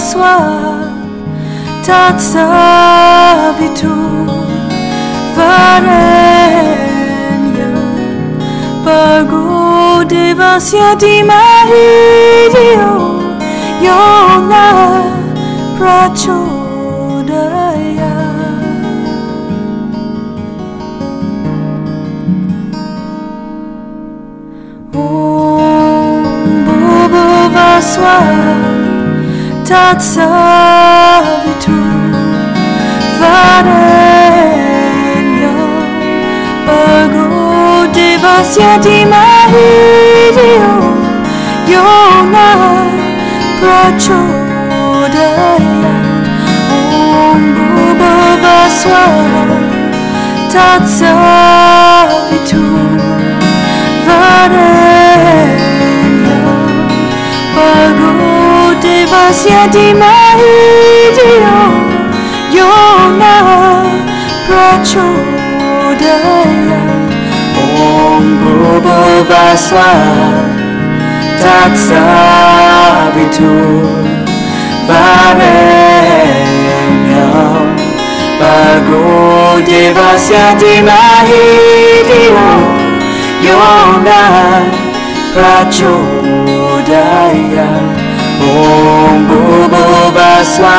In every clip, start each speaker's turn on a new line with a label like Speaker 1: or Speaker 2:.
Speaker 1: soir tatsa vitu varenya pago devasya di mahidio yona prachodaya. Om Bobo Vaswar tatsavitu varenya bago devasyati mahidio yona prachodaya om bhuvaswa tatsavitu varenya devasya di mahidio yona prachodaya om bhuvaswa tatsavitu varenyam Bago devasya di mahidio yona prachodaya Om Bhuvaswa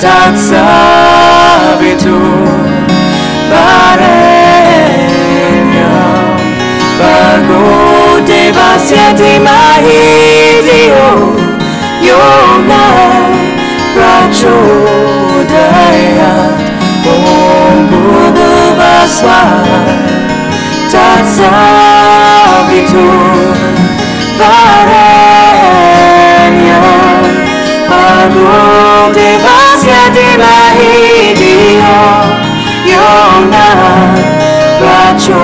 Speaker 1: Tatsavitu Varenyam Bhago Devasya Dhimahi Dio Yona Prachodayat Om Bhuvaswa Tatsavitu Varenyam Bhago Devasya Dhimahi Dio Yona Prachodayat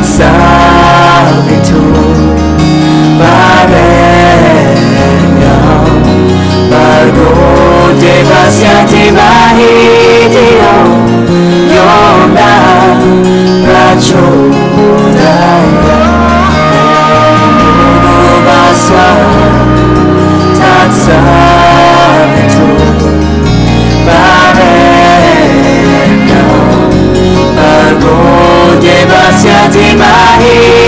Speaker 1: coração my.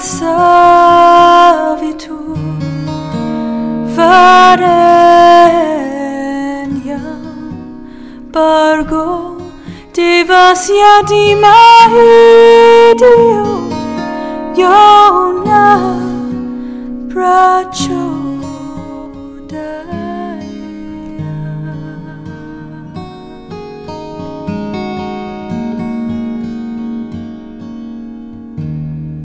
Speaker 1: Tatsavitu Varenya. Bargo Devasya Dimahidio Yona Prachodaya